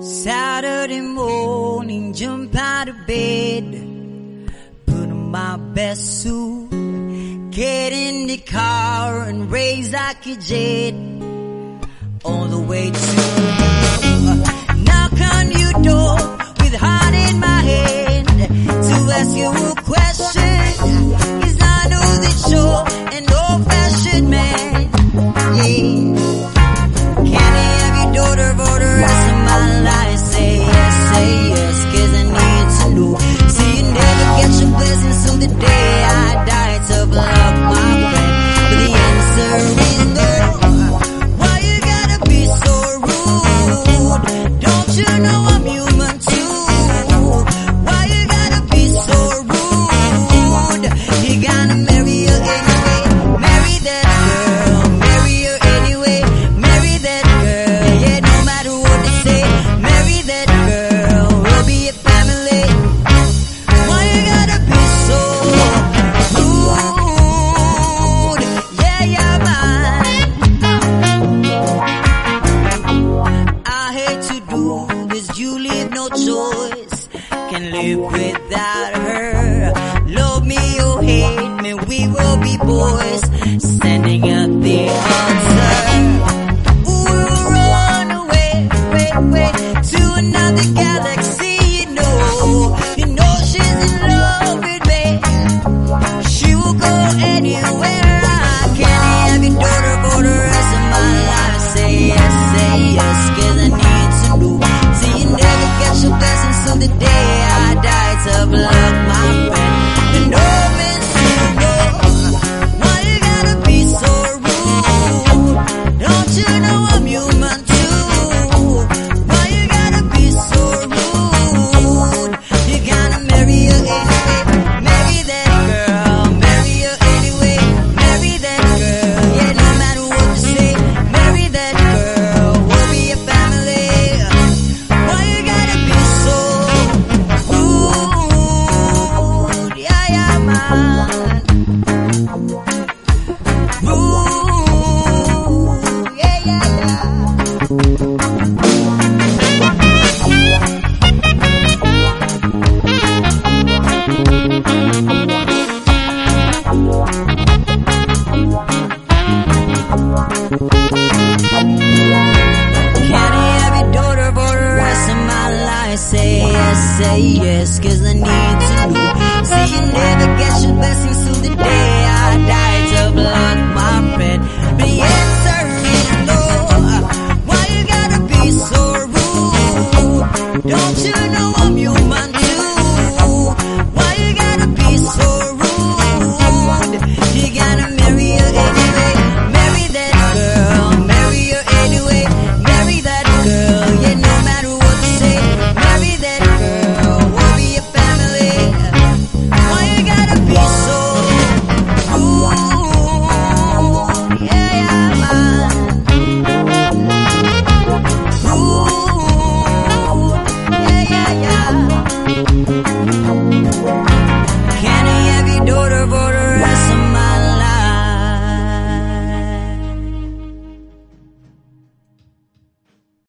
Saturday morning, jump out of bed, put on my best suit, get in the car and race like a jet, all the way to knock on your door with heart in my hand to ask you a question. live without her. Love me or hate me, we will be boys standing at the altar. Ooh, run away, wait, wait. Can I have your daughter for the rest of my life? Say yes, say I need to. Say you never get your till the day I die block my friend. Why you gotta be so rude? Don't you know I'm your